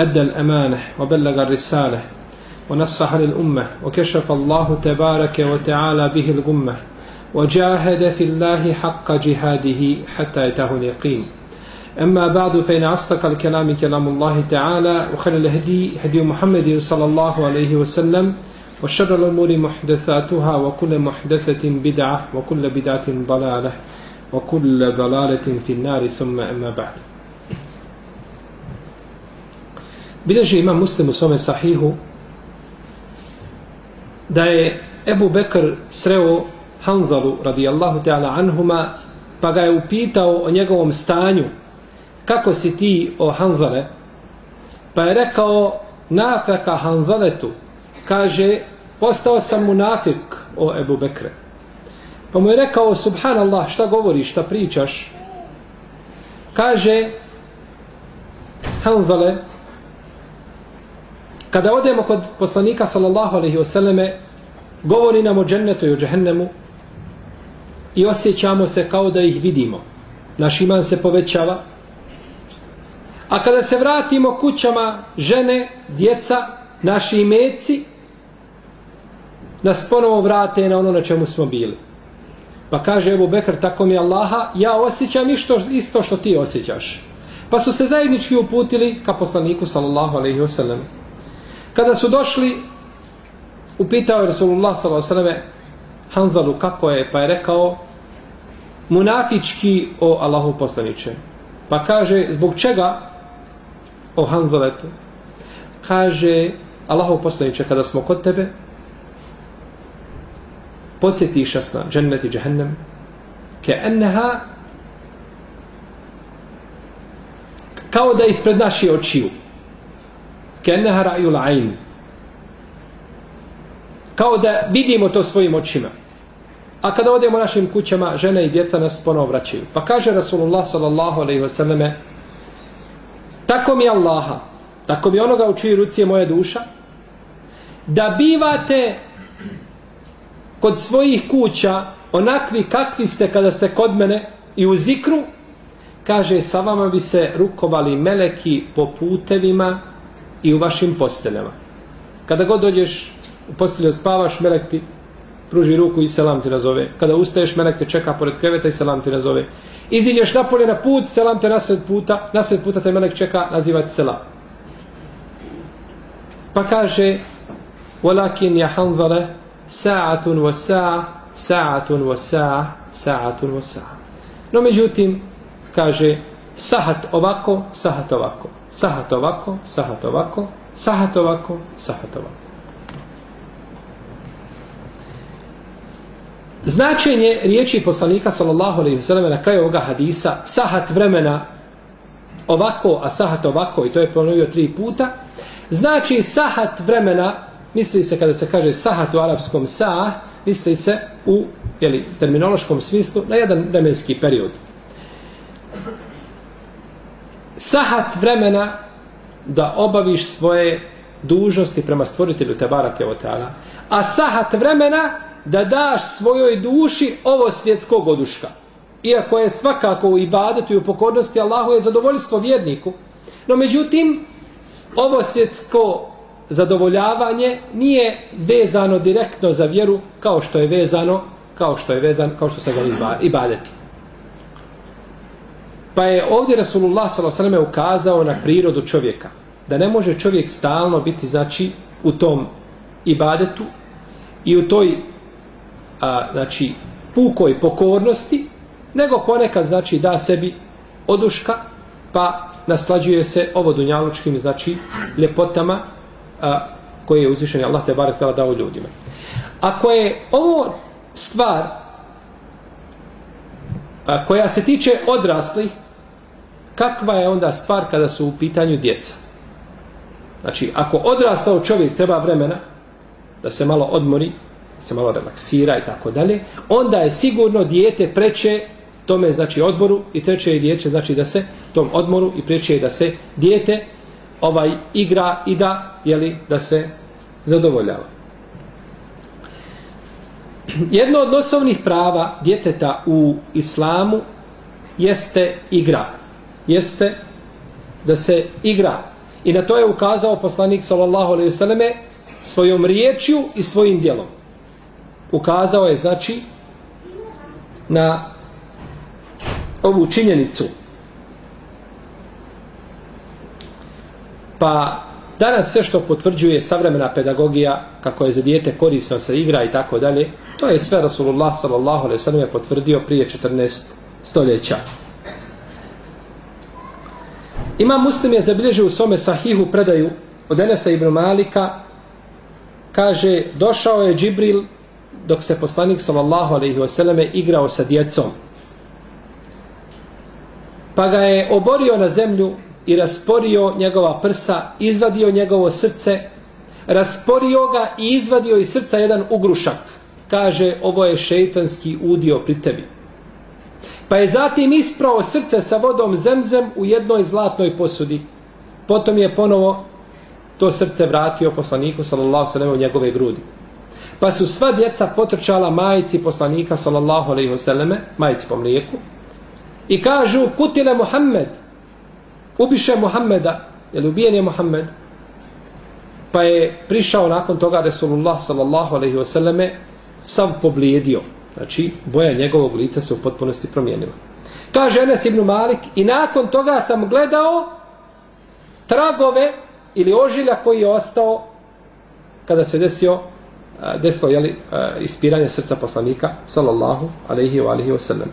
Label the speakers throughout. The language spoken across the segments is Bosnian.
Speaker 1: أدى الأمانة وبلغ الرسالة ونصح للأمة وكشف الله تبارك وتعالى به الغمة وجاهد في الله حق جهاده حتى يتاه اليقين. أما بعد فإن أصدق الكلام كلام الله تعالى وخير الهدي هدي محمد صلى الله عليه وسلم وشر الأمور محدثاتها وكل محدثة بدعة وكل بدعة ضلالة وكل ضلالة في النار ثم أما بعد. Bileži imam muslim u svome sahihu da je Ebu Bekr sreo Hanzalu radijallahu ta'ala anhuma pa ga je upitao o njegovom stanju. Kako si ti o Hanzale? Pa je rekao nafeka Hanzaletu. Kaže postao sam munafik o Ebu Bekre. Pa mu je rekao subhanallah šta govoriš šta pričaš? Kaže Hanzale Kada odemo kod poslanika sallallahu alaihi wasallame, govori nam o džennetu i o džehennemu i osjećamo se kao da ih vidimo. Naš iman se povećava. A kada se vratimo kućama žene, djeca, naši imeci, nas ponovo vrate na ono na čemu smo bili. Pa kaže Ebu Bekr, tako mi Allaha, ja osjećam isto, isto što ti osjećaš. Pa su se zajednički uputili ka poslaniku sallallahu alaihi wasallam. Kada su došli, upitao je Rasulullah s.a.v. Hanzalu kako je, pa je rekao munafički o Allahu poslaniče. Pa kaže, zbog čega o Hanzaletu? Kaže, Allahu poslaniče, kada smo kod tebe, podsjetiš nas na džennet i džehennem, ke enneha kao da ispred naših očiju kenneha ra'yul ayn. Kao da vidimo to svojim očima. A kada odemo našim kućama žene i djeca nas ponovo vraćaju. Pa kaže Rasulullah sallallahu alaihi selleme tako mi Allaha tako mi onoga u čiji ruci je moja duša da bivate kod svojih kuća onakvi kakvi ste kada ste kod mene i u zikru kaže sa vama bi se rukovali meleki po putevima i u vašim posteljama. Kada god dođeš u postelju spavaš, melek ti pruži ruku i selam ti nazove. Kada ustaješ, melek te čeka pored kreveta i selam ti nazove. Iziđeš napolje na put, selam te nasred puta, nasred puta te melek čeka, naziva ti selam. Pa kaže, walakin ja hanzale, sa'atun wa sa'a, sa'atun wa sa'a, sa'atun wa sa'a. No međutim, kaže, sahat ovako, sahat ovako sahat ovako, sahat ovako, sahat ovako, sahat ovako. Značenje riječi poslanika sallallahu alejhi ve sellem na kraju ovoga hadisa sahat vremena ovako a sahat ovako i to je ponovio tri puta znači sahat vremena misli se kada se kaže sahat u arapskom sah misli se u jeli, terminološkom smislu na jedan vremenski period sahat vremena da obaviš svoje dužnosti prema stvoritelju Tebara Kevoteana, a sahat vremena da daš svojoj duši ovo svjetskog oduška. Iako je svakako u ibadetu i u pokornosti Allahu je zadovoljstvo vjedniku, no međutim, ovo svjetsko zadovoljavanje nije vezano direktno za vjeru kao što je vezano kao što je vezan kao što se ga ibadeti. Pa je ovdje Rasulullah s.a.v. ukazao na prirodu čovjeka. Da ne može čovjek stalno biti, znači, u tom ibadetu i u toj, a, znači, pukoj pokornosti, nego ponekad, znači, da sebi oduška, pa naslađuje se ovo dunjalučkim, znači, ljepotama a, koje je uzvišen Allah te barek dao ljudima. Ako je ovo stvar a, koja se tiče odraslih, kakva je onda stvar kada su u pitanju djeca? Znači, ako odrastao čovjek treba vremena da se malo odmori, da se malo relaksira i tako dalje, onda je sigurno dijete preče tome znači odboru i treće je dijete znači da se tom odmoru i preče je da se dijete ovaj igra i da jeli, da se zadovoljava. Jedno od osnovnih prava djeteta u islamu jeste igra. Jeste da se igra. I na to je ukazao poslanik sallallahu alejhi ve selleme svojom riječju i svojim djelom. Ukazao je znači na ovu činjenicu. Pa danas sve što potvrđuje savremena pedagogija, kako je za dijete korisno se igra i tako dalje, to je sve Rasulullah sallallahu alejhi ve je potvrdio prije 14 stoljeća. Ima muslim je zabilježio u svome sahihu predaju od Enesa ibn Malika. Kaže došao je Džibril dok se poslanik sallallahu alejhi ve selleme igrao sa djecom. Pa ga je oborio na zemlju i rasporio njegova prsa izvadio njegovo srce rasporio ga i izvadio iz srca jedan ugrušak kaže ovo je šeitanski udio pri tebi Pa je zatim isprao srce sa vodom zemzem u jednoj zlatnoj posudi. Potom je ponovo to srce vratio poslaniku sallallahu sallam u njegove grudi. Pa su sva djeca potrčala majici poslanika sallallahu alaihi wasallam, majici po mlijeku, i kažu, kutile Muhammed, ubiše Muhammeda, jer ubijen je Muhammed? Pa je prišao nakon toga Resulullah sallallahu alaihi wasallame sam poblijedio. Znači, boja njegovog lica se u potpunosti promijenila. Kaže Enes ibn Malik, i nakon toga sam gledao tragove ili ožilja koji je ostao kada se desio desilo jeli, ispiranje srca poslanika sallallahu alaihi wa alaihi wa sallam.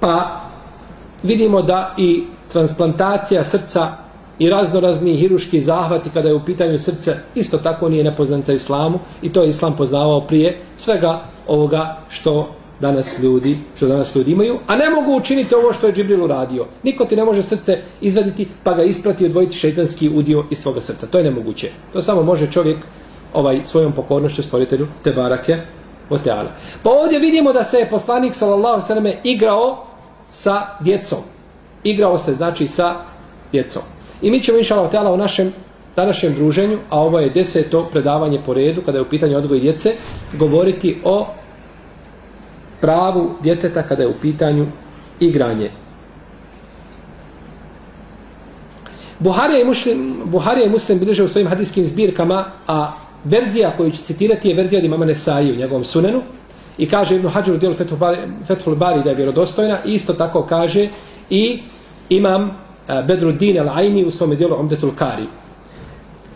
Speaker 1: Pa vidimo da i transplantacija srca i raznorazni hiruški zahvati kada je u pitanju srce, isto tako nije nepoznanca islamu i to je islam poznavao prije svega ovoga što danas ljudi, što danas ljudi imaju, a ne mogu učiniti ovo što je Džibril uradio. Niko ti ne može srce izvaditi pa ga isprati i odvojiti šeitanski udio iz svoga srca. To je nemoguće. To samo može čovjek ovaj svojom pokornošću stvoritelju te barake o teala. Pa ovdje vidimo da se je poslanik sallallahu sallam igrao sa djecom. Igrao se znači sa djecom. I mi ćemo inša Allah u našem današnjem druženju, a ovo je deseto predavanje po redu, kada je u pitanju odgoj djece, govoriti o pravu djeteta kada je u pitanju igranje. Buharija i muslim, Buharija i muslim bilježe u svojim hadijskim zbirkama, a verzija koju ću citirati je verzija od imama Nesaji u njegovom sunenu. I kaže Ibn Hađar u dijelu Fethul Bari da je vjerodostojna. I isto tako kaže i imam Eh, Bedruddin al-Aini u svome dijelu Umdetul Kari.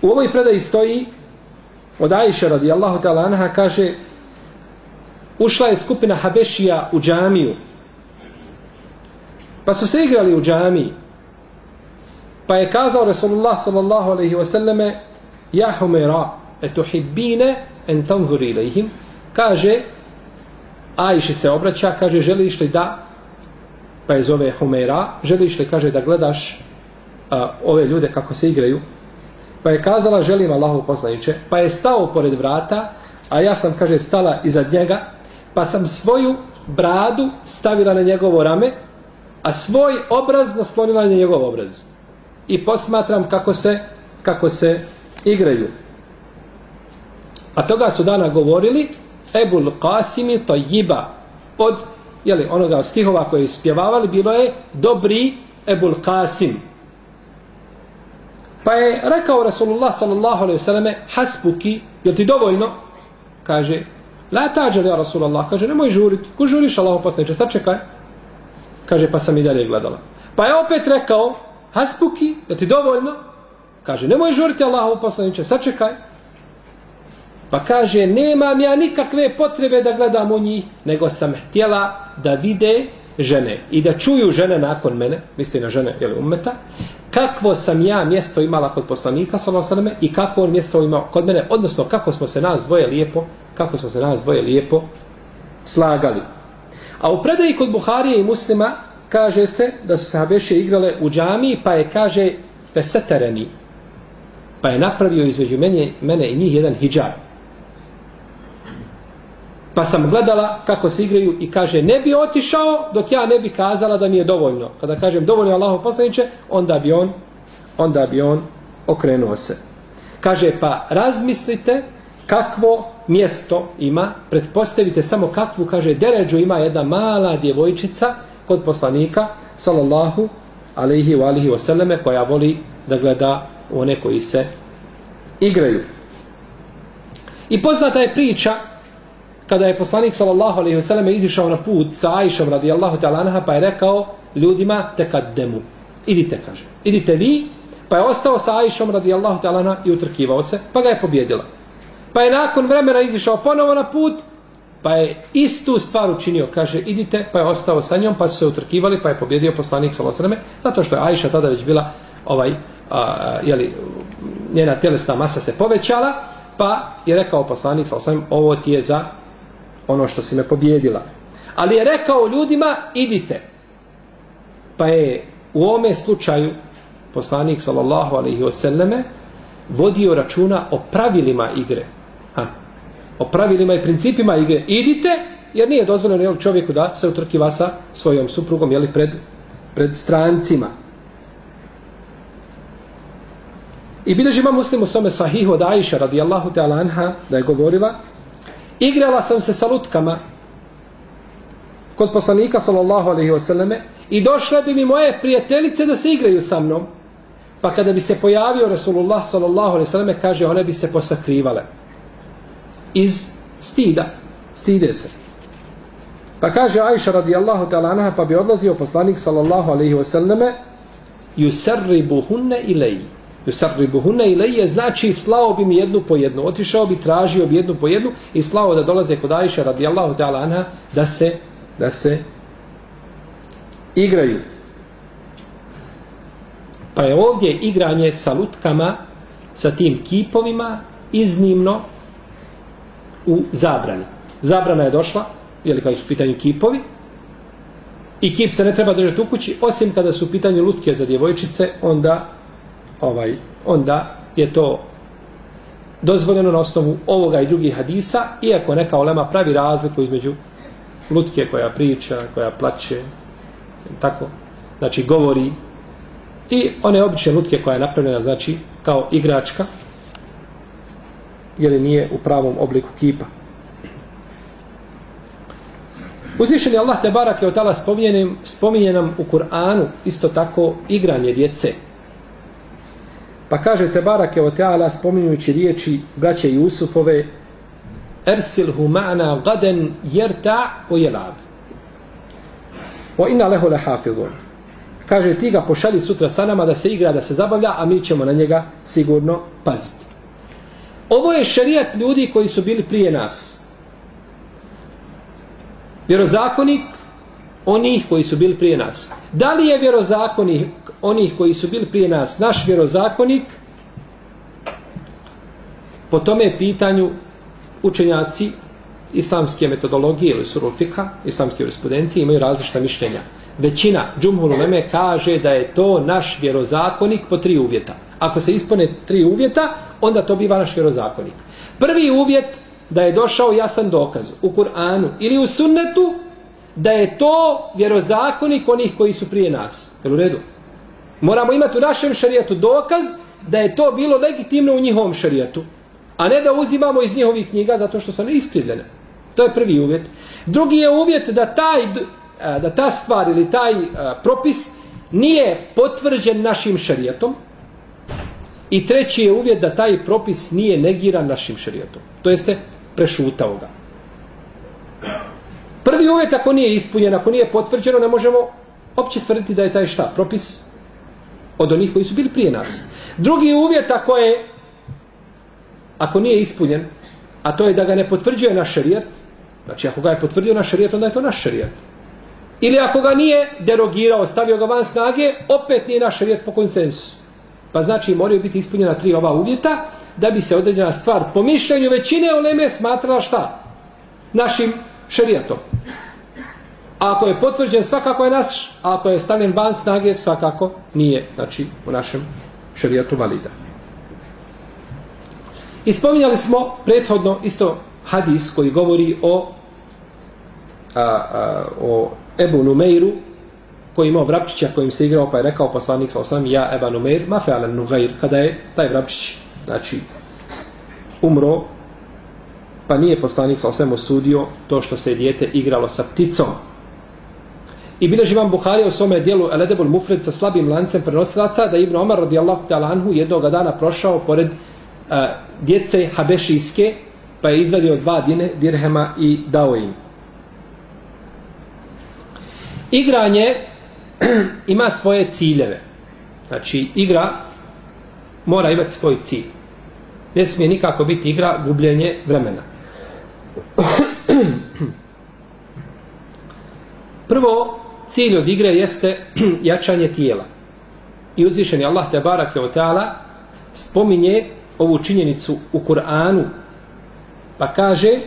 Speaker 1: U ovoj predaji stoji od Aisha radijallahu ta'ala anha kaže ušla je skupina Habešija u džamiju. Pa su se igrali u džamiji. Pa je kazao Resulullah sallallahu alaihi wasallame ja humera etuhibbine en tanzuri ilaihim kaže Aisha se obraća kaže želiš li da pa je zove Humeira, želiš li, kaže, da gledaš a, ove ljude kako se igraju, pa je kazala, želim Allahu poslaniće, pa je stao pored vrata, a ja sam, kaže, stala iza njega, pa sam svoju bradu stavila na njegovo rame, a svoj obraz naslonila na njegov obraz. I posmatram kako se, kako se igraju. A toga su dana govorili Ebul Qasimi Tajiba od jeli, onoga stihova koje ispjevavali, bilo je dobri Ebul Qasim. Pa je rekao Rasulullah sallallahu alaihi vseleme, hasbuki, je ti dovoljno? Kaže, la tađe li ja Rasulullah, kaže, nemoj žuriti, ko žuriš Allah poslaniče, sad čekaj. Kaže, pa sam i dalje gledala. Pa je opet rekao, hasbuki, je ti dovoljno? Kaže, nemoj žuriti Allah poslaniče, sad čekaj. Pa kaže, nemam ja nikakve potrebe da gledam u njih, nego sam htjela da vide žene i da čuju žene nakon mene, misli na žene ili umeta, kakvo sam ja mjesto imala kod poslanika sallallahu i kako on mjesto imao kod mene, odnosno kako smo se nas dvoje lijepo, kako smo se nas dvoje lijepo slagali. A u predaji kod Buharije i muslima kaže se da su se Habeše igrale u džamiji, pa je kaže fesetereni. Pa je napravio između mene, mene i njih jedan hijab. Pa sam gledala kako se igraju i kaže ne bi otišao dok ja ne bi kazala da mi je dovoljno. Kada kažem dovoljno Allahov poslaniče, onda bi on onda bi on okrenuo se. Kaže pa razmislite kakvo mjesto ima, pretpostavite samo kakvu, kaže, deređu ima jedna mala djevojčica kod poslanika, sallallahu alaihi wa alihi wasallame, koja voli da gleda one koji se igraju. I poznata je priča kada je poslanik sallallahu alejhi ve selleme izišao na put sa Ajšom radijallahu ta'ala anha pa je rekao ljudima tekad demu. Idite, kaže. Idite vi, pa je ostao sa Ajšom radijallahu ta'ala anha i utrkivao se, pa ga je pobjedila. Pa je nakon vremena izišao ponovo na put, pa je istu stvar učinio. Kaže, idite, pa je ostao sa njom, pa su se utrkivali, pa je pobjedio poslanik sallallahu alejhi ve selleme zato što je Ajša tada već bila, ovaj, a, a, jeli, njena telesna masa se povećala, pa je rekao poslanik sa Losreme, ovo ti je za ono što si me pobjedila. Ali je rekao ljudima, idite. Pa je u ome slučaju poslanik sallallahu alaihi wasallame vodio računa o pravilima igre. Ha. O pravilima i principima igre. Idite, jer nije dozvoljeno jel, čovjeku da se utrkiva sa svojom suprugom jeli, pred, pred strancima. I bilježi ima muslim u svome sahihu od Aisha radijallahu ta'ala anha da je govorila igrala sam se sa lutkama kod poslanika sallallahu alaihi wasallame i došle bi mi moje prijateljice da se igraju sa mnom pa kada bi se pojavio Rasulullah sallallahu alaihi wasallame kaže one bi se posakrivale iz stida. Stide se. Pa kaže Ajša radijallahu ta'ala anha, pa bi odlazio poslanik sallallahu alaihi wasallame, yusarribuhunne ilai. Yusarribuhunne ilai je znači slao bi mi jednu po jednu. Otišao bi, tražio bi jednu po jednu i slao da dolaze kod Ajša radijallahu ta'ala anha da se, da se igraju. Pa je ovdje igranje sa lutkama, sa tim kipovima, iznimno u zabrani. Zabrana je došla, jeli kada su u pitanju kipovi, i kip se ne treba držati u kući, osim kada su u pitanju lutke za djevojčice, onda, ovaj, onda je to dozvoljeno na osnovu ovoga i drugih hadisa, iako neka olema pravi razliku između lutke koja priča, koja plaće, tako, znači govori, i one obične lutke koja je napravljena, znači, kao igračka, jer nije u pravom obliku kipa. Uzvišen je Allah te barak je otala spominje nam u Kur'anu isto tako igranje djece. Pa kaže te barak je otala spominjući riječi braće Jusufove Ersil humana gaden jerta o jelab. O inna leho le hafidun. Kaže ti ga pošalji sutra sa nama da se igra, da se zabavlja, a mi ćemo na njega sigurno paziti. Ovo je šerijat ljudi koji su bili prije nas. Vjerozakonik onih koji su bili prije nas. Da li je vjerozakonik onih koji su bili prije nas naš vjerozakonik? Po tome pitanju učenjaci islamske metodologije ili surulfika, islamske jurisprudencije imaju različita mišljenja. Većina džumhulu meme kaže da je to naš vjerozakonik po tri uvjeta. Ako se ispone tri uvjeta, onda to biva naš vjerozakonik. Prvi uvjet da je došao jasan dokaz u Kur'anu ili u sunnetu da je to vjerozakonik onih koji su prije nas. Jel u redu? Moramo imati u našem šarijatu dokaz da je to bilo legitimno u njihovom šarijatu. A ne da uzimamo iz njihovih knjiga zato što su ne iskrivljene. To je prvi uvjet. Drugi je uvjet da taj da ta stvar ili taj propis nije potvrđen našim šarijatom, I treći je uvjet da taj propis nije negiran našim šarijatom. To jeste prešutao ga. Prvi uvjet ako nije ispunjen, ako nije potvrđeno, ne možemo opće tvrditi da je taj šta? Propis od onih koji su bili prije nas. Drugi uvjet ako je ako nije ispunjen, a to je da ga ne potvrđuje naš šerijat, znači ako ga je potvrdio naš šerijat, onda je to naš šerijat. Ili ako ga nije derogirao, stavio ga van snage, opet nije naš šerijat po konsensusu. Pa znači moraju biti ispunjena tri ova uvjeta da bi se određena stvar po mišljenju većine oleme smatrala šta? Našim šerijatom. A ako je potvrđen svakako je naš, a ako je stavljen van snage svakako nije, znači u našem šarijatu valida. Ispominjali smo prethodno isto hadis koji govori o a, a, o Ebu Numeiru koji imao vrapčića kojim se igrao pa je rekao poslanik sa osam ja Eba Numeir ma fe'alen Nugair kada je taj vrapčić znači umro pa nije poslanik sa osam osudio to što se je dijete igralo sa pticom I bilježi vam Buhari u svome dijelu Eledebul Mufred sa slabim lancem prenosilaca da Ibn Omar radijallahu ta'ala anhu jednog dana prošao pored uh, djece Habešijske pa je izvadio dva dirhema i dao im. Igranje ima svoje ciljeve. Znači, igra mora imati svoj cilj. Ne smije nikako biti igra gubljenje vremena. Prvo, cilj od igre jeste jačanje tijela. I uzvišeni Allah te barak je ta'ala spominje ovu činjenicu u Kur'anu. Pa kaže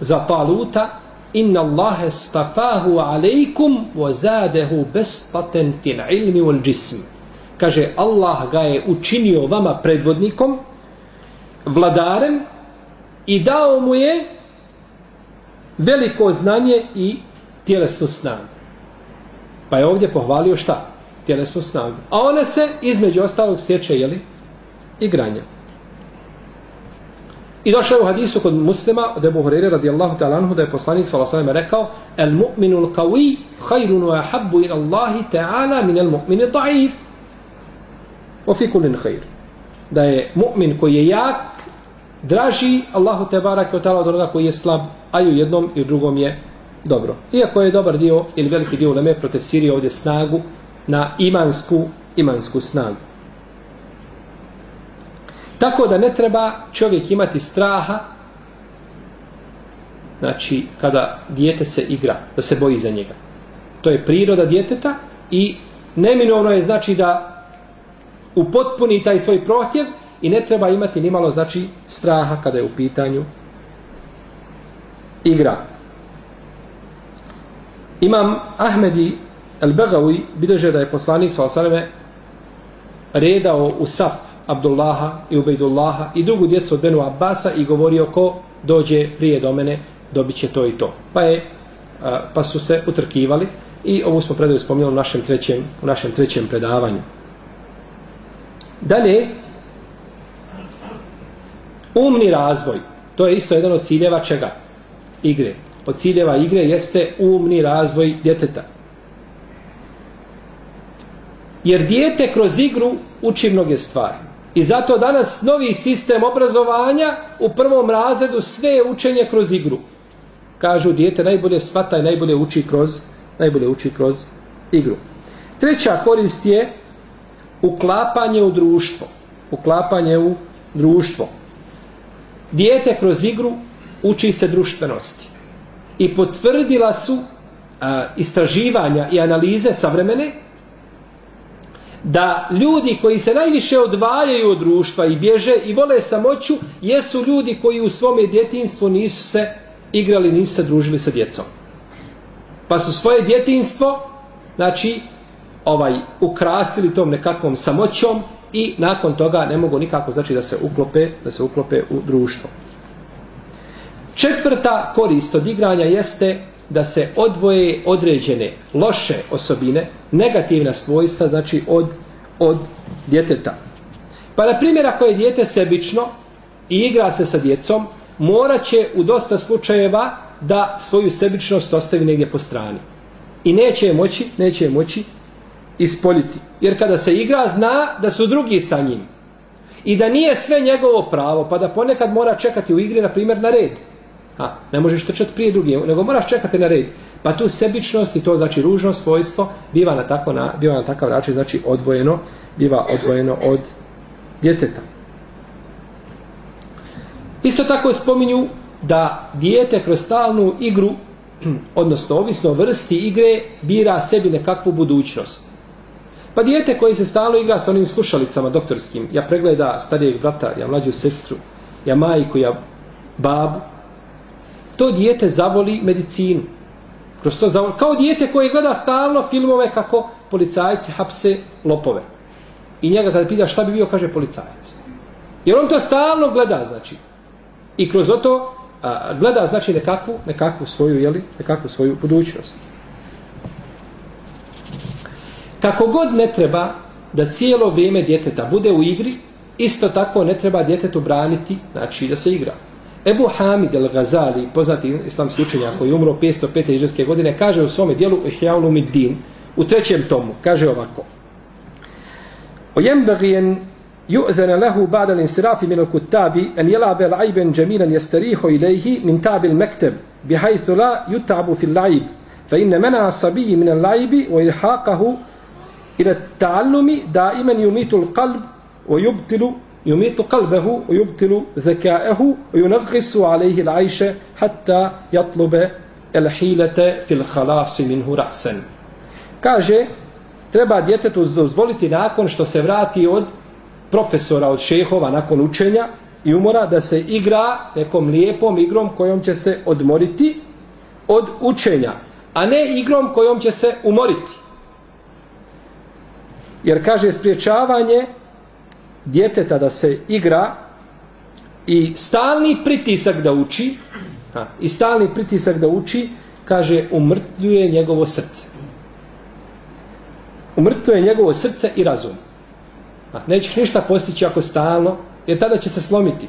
Speaker 1: za Taluta inna Allahe stafahu alejkum wa zadehu bespaten fil ilmi wal jism. Kaže Allah ga je učinio vama predvodnikom vladarem i dao mu je veliko znanje i tjelesnu snagu. Pa je ovdje pohvalio šta? Tjelesnu snagu. A one se, između ostalog, stječe, jeli? Igranje. I došao u hadisu kod muslima, od Ebu Hurere radijallahu ta'ala anhu, da je poslanik s.a.v. rekao El mu'minu qawi hajrun wa habbu in Allahi ta'ala min el mu'mini ta'if. O fi kulin hajr. Da je mu'min koji je jak, draži Allahu te barak od onoga koji je slab, a i u jednom i u drugom je dobro. Iako je dobar dio ili veliki dio uleme protefsirio ovdje snagu na imansku, imansku snagu. Tako da ne treba čovjek imati straha znači kada dijete se igra, da se boji za njega. To je priroda djeteta i neminovno je znači da upotpuni taj svoj prohtjev i ne treba imati ni malo znači straha kada je u pitanju igra. Imam Ahmedi Al-Begawi bideže da je poslanik sa osaneme redao u Saf Abdullaha i Ubejdullaha i drugu djecu od Benu Abbasa i govorio ko dođe prije do mene dobit će to i to. Pa, je, pa su se utrkivali i ovu smo predaju spomnjali u našem trećem, u našem trećem predavanju. Dalje, umni razvoj. To je isto jedan od ciljeva čega? Igre od ciljeva igre jeste umni razvoj djeteta. Jer dijete kroz igru uči mnoge stvari. I zato danas novi sistem obrazovanja u prvom razredu sve je učenje kroz igru. Kažu dijete najbolje svata i najbolje uči kroz najbolje uči kroz igru. Treća korist je uklapanje u društvo. Uklapanje u društvo. Dijete kroz igru uči se društvenosti i potvrdila su a, istraživanja i analize savremene da ljudi koji se najviše odvajaju od društva i bježe i vole samoću jesu ljudi koji u svome djetinstvu nisu se igrali, nisu se družili sa djecom. Pa su svoje djetinstvo znači ovaj ukrasili tom nekakvom samoćom i nakon toga ne mogu nikako znači da se uklope da se uklope u društvo. Četvrta korist od igranja jeste da se odvoje određene loše osobine, negativna svojstva, znači od, od djeteta. Pa, na primjer, ako je djete sebično i igra se sa djecom, morat će u dosta slučajeva da svoju sebičnost ostavi negdje po strani. I neće je moći, neće je moći ispoljiti. Jer kada se igra, zna da su drugi sa njim. I da nije sve njegovo pravo, pa da ponekad mora čekati u igri, na primjer, na red. A, ne možeš trčati prije drugije, nego moraš čekati na red. Pa tu sebičnost i to znači ružno svojstvo biva na, tako na, biva na takav način, znači odvojeno, biva odvojeno od djeteta. Isto tako spominju da dijete kroz stalnu igru, odnosno ovisno vrsti igre, bira sebi nekakvu budućnost. Pa dijete koji se stalno igra sa onim slušalicama doktorskim, ja pregleda starijeg brata, ja mlađu sestru, ja majku, ja babu, to dijete zavoli medicinu. Kroz to zavoli. Kao dijete koje gleda stalno filmove kako policajci hapse lopove. i njega kada pita šta bi bio, kaže policajac. Jer on to stalno gleda, znači. I kroz to a, gleda, znači, nekakvu, nekakvu svoju, jeli, nekakvu svoju budućnost. Kako god ne treba da cijelo vrijeme djeteta bude u igri, isto tako ne treba djetetu braniti, znači da se igra. Ebu Hamid el-Ghazali, poznati islamski učenjak koji je umro 505. iđeske godine, kaže u svome dijelu Ihya Middin, u trećem tomu, kaže ovako. O jembegijen يؤذن له بعد الانصراف من الكتاب أن يلعب لعيبا جميلا يستريح إليه من تعب المكتب بحيث لا يتعب في اللعب فإن منع الصبي من اللعب وإلحاقه إلى التعلم دائما يميت القلب ويبطل يميت قلبه ويبطل ذكاءه وينغص عليه العيش حتى يطلب الحيلة في الخلاص منه رأسا kaže treba djetetu dozvoliti nakon što se vrati od profesora, od šehova nakon učenja i umora da se igra nekom lijepom igrom kojom će se odmoriti od učenja, a ne igrom kojom će se umoriti. Jer kaže spriječavanje djeteta da se igra i stalni pritisak da uči, a, i stalni pritisak da uči, kaže, umrtvuje njegovo srce. Umrtvuje njegovo srce i razum. A, nećeš ništa postići ako stalno, jer tada će se slomiti.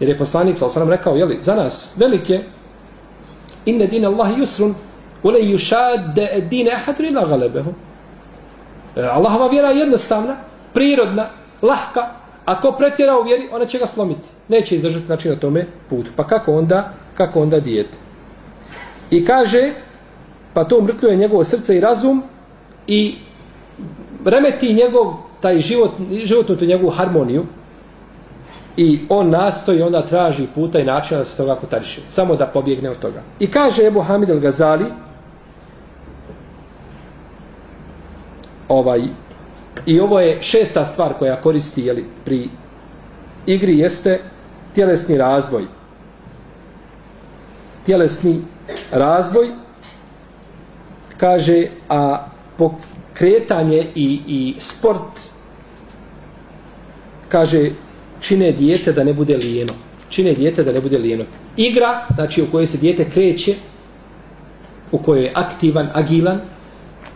Speaker 1: Jer je poslanik, sal sam rekao, jeli, za nas velike, inne dine Allahi yusrun, ule yushad dine ahadu ila galebehu. E, Allahova vjera je jednostavna, prirodna, lahka, ako pretjera u vjeri, ona će ga slomiti. Neće izdržati znači na tome putu. Pa kako onda, kako onda dijete? I kaže, pa to umrtljuje njegovo srce i razum i remeti njegov taj život, životnu tu njegovu harmoniju i on nastoji onda traži puta i načina da se toga kotariše. Samo da pobjegne od toga. I kaže Ebu Hamid al-Gazali ovaj i ovo je šesta stvar koja koristi jeli, pri igri jeste tjelesni razvoj. Tjelesni razvoj kaže a pokretanje i, i sport kaže čine dijete da ne bude lijeno. Čine dijete da ne bude lijeno. Igra, znači u kojoj se dijete kreće, u kojoj je aktivan, agilan,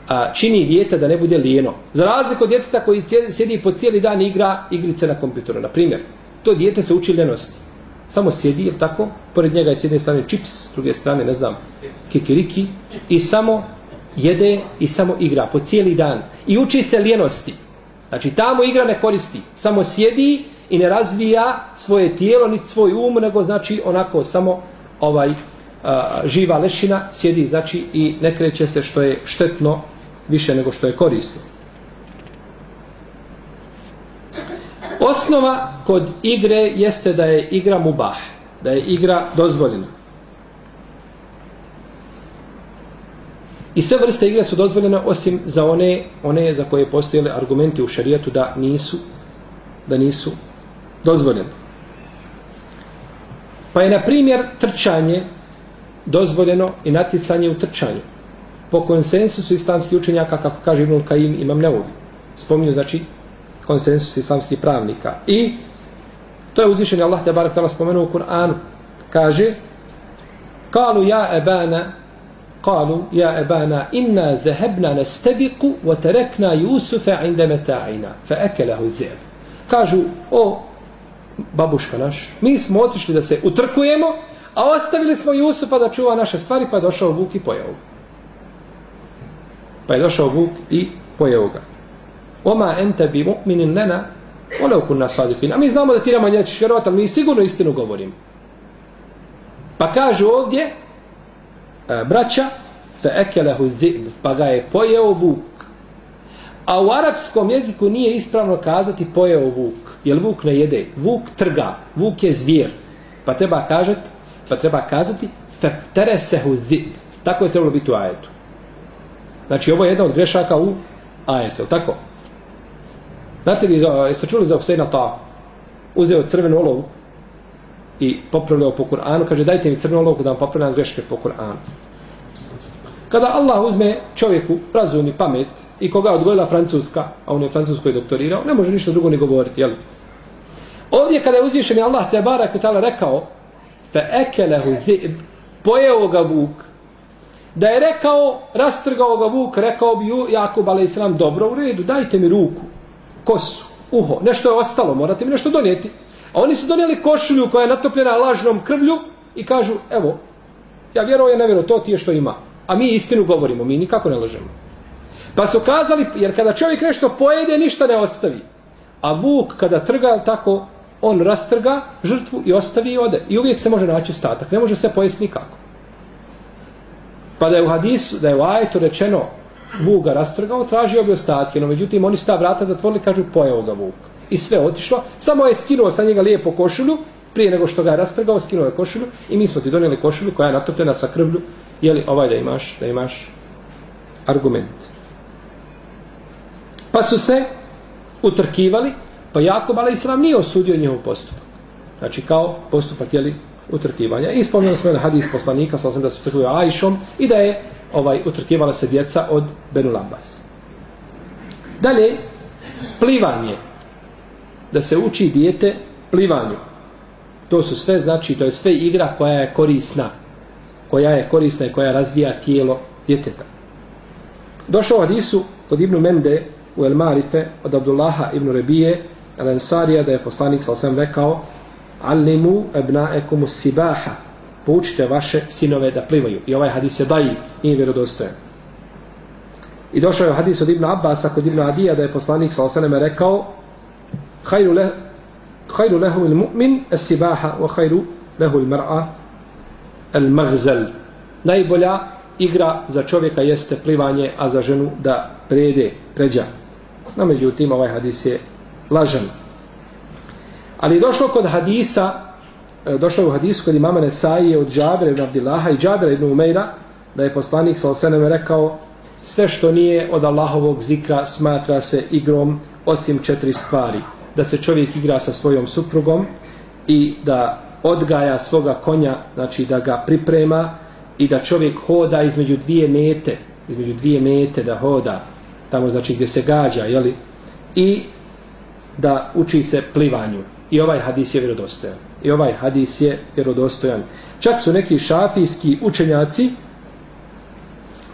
Speaker 1: a, čini dijete da ne bude lijeno. Za razliku od djeteta koji sjedi po cijeli dan igra igrice na kompjuteru. Na primjer, to dijete se uči ljenosti. Samo sjedi, je tako? Pored njega je s jedne strane čips, s druge strane, ne znam, kikiriki. I samo jede i samo igra po cijeli dan. I uči se ljenosti. Znači, tamo igra ne koristi. Samo sjedi i ne razvija svoje tijelo, niti svoj um, nego znači onako samo ovaj a, živa lešina sjedi znači i ne kreće se što je štetno više nego što je korisno. Osnova kod igre jeste da je igra mubah, da je igra dozvoljena. I sve vrste igre su dozvoljene osim za one, one za koje postojele argumenti u šarijetu da nisu da nisu dozvoljene. Pa je, na primjer, trčanje dozvoljeno i natjecanje u trčanju po konsensusu islamskih učenjaka, kako kaže Ibnul Kajim, imam neovi. Spominju, znači, konsensus islamskih pravnika. I to je uzvišen, Allah te barak tala spomenu u Kur'anu, kaže, kalu ja ebana, kalu ja ebana, inna zehebna nestebiku, wa terekna Jusufa inda meta'ina, fa ekelahu zeb. Kažu, o, babuška naš, mi smo otišli da se utrkujemo, a ostavili smo Jusufa da čuva naše stvari, pa je došao Vuk i pojao pa je došao Vuk i pojeo ga oma ente bi mu'minin lena ole ukunna sadikin. a mi znamo da ti nama nećeš vjerovati ali mi sigurno istinu govorim pa kažu ovdje e, braća fe ekelehu zib, pa ga je pojeo vuk. A u arapskom jeziku nije ispravno kazati pojeo vuk, jer vuk ne jede, vuk trga, vuk je zvijer. Pa treba kazati, pa treba kazati fefteresehu zib. Tako je trebalo biti u ajetu. Znači ovo je jedna od grešaka u ajetu, je tako? Znate li, jeste čuli za Huseina ta? Uzeo crvenu olovu i popravljao po Kur'anu, kaže dajte mi crvenu olovu da vam popravljam greške po Kur'anu. Kada Allah uzme čovjeku razumni pamet i koga odgojila Francuska, a on je Francuskoj doktorirao, ne može ništa drugo ni govoriti, jel? Ovdje kada je uzvišen je Allah te barak tala rekao fa ekelehu zib pojeo ga vuk da je rekao, rastrgao ga vuk rekao bi Jakub a.s. dobro u redu, dajte mi ruku kosu, uho, nešto je ostalo morate mi nešto donijeti a oni su donijeli košulju koja je natopljena lažnom krvlju i kažu, evo ja vjerujem, ne vjerujem, to ti je što ima a mi istinu govorimo, mi nikako ne lažemo pa su kazali, jer kada čovjek nešto pojede, ništa ne ostavi a vuk kada trga tako on rastrga žrtvu i ostavi i ode. I uvijek se može naći ostatak. Ne može se pojesti nikako. Pa da je u hadisu, da je u ajetu rečeno Vuga rastrgao, tražio bi ostatke. No međutim, oni su ta vrata zatvorili, kažu pojeo ga Vuk. I sve otišlo. Samo je skinuo sa njega lijepo košulju, prije nego što ga je rastrgao, skinuo je košulju i mi smo ti donijeli košulju koja je natopljena sa krvlju. Jeli ovaj da imaš, da imaš argument. Pa su se utrkivali, Pa Jakob ala Islam nije osudio njihov postupak. Znači kao postupak jeli utrkivanja. I spomenuli smo jedan hadis poslanika, sa da se utrkuju Ajšom i da je ovaj utrkivala se djeca od Benu Lambas. Dalje, plivanje. Da se uči dijete plivanju. To su sve, znači, to je sve igra koja je korisna. Koja je korisna i koja razvija tijelo djeteta. Došao hadisu kod Ibnu Mende u El Marife od Abdullaha Ibnu Rebije al Ansarija da je poslanik sa osam rekao Alimu ebnaekum sibaha poučite vaše sinove da plivaju. I ovaj hadis je daif, nije vjerodostojan. I došao je hadis od Ibn Abbasa kod Ibn Adija da je poslanik sa osaneme rekao Hajru, le, hajru lehu il mu'min es sibaha wa hajru lehu il mar'a el magzel. Najbolja igra za čovjeka jeste plivanje, a za ženu da prede, pređa. No, međutim, ovaj hadis je lažan. Ali došlo kod hadisa, e, došlo je u hadisu kod imama Nesaije od Džabira ibn Abdillaha i Džabira ibn Umeira, da je poslanik sa osenem rekao sve što nije od Allahovog zikra smatra se igrom osim četiri stvari. Da se čovjek igra sa svojom suprugom i da odgaja svoga konja, znači da ga priprema i da čovjek hoda između dvije mete, između dvije mete da hoda, tamo znači gdje se gađa, jeli? I da uči se plivanju. I ovaj hadis je vjerodostojan. I ovaj hadis je vjerodostojan. Čak su neki šafijski učenjaci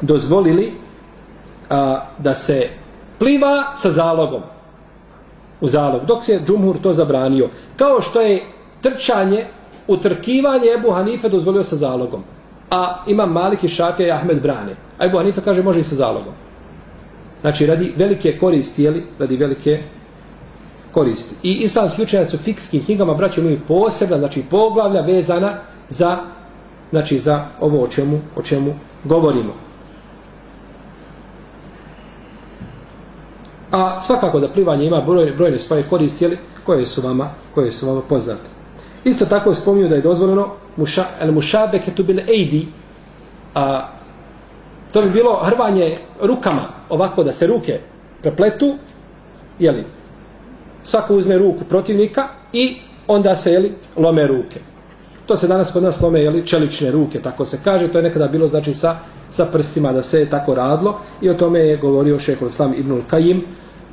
Speaker 1: dozvolili a, da se pliva sa zalogom. U zalog. Dok se Džumhur to zabranio. Kao što je trčanje, utrkivanje Ebu Hanife dozvolio sa zalogom. A ima Malik i Šafija i Ahmed brane. A Ebu Hanife kaže može i sa zalogom. Znači radi velike koristi, jeli? radi velike koristi. I islamski učenjaci u fikskim knjigama braću imaju posebna, znači poglavlja vezana za znači za ovo o čemu, o čemu govorimo. A svakako da plivanje ima brojne, brojne svoje koristi, jeli, koje su vama, koje su vama poznate. Isto tako spominju da je dozvoljeno muša, el mušabeke tu bile ejdi, a to bi bilo hrvanje rukama, ovako da se ruke prepletu, jeli, svako uzme ruku protivnika i onda se jeli, lome ruke. To se danas kod nas lome jeli, čelične ruke, tako se kaže. To je nekada bilo znači sa, sa prstima da se je tako radlo i o tome je govorio šehol Islam Ibnul Kajim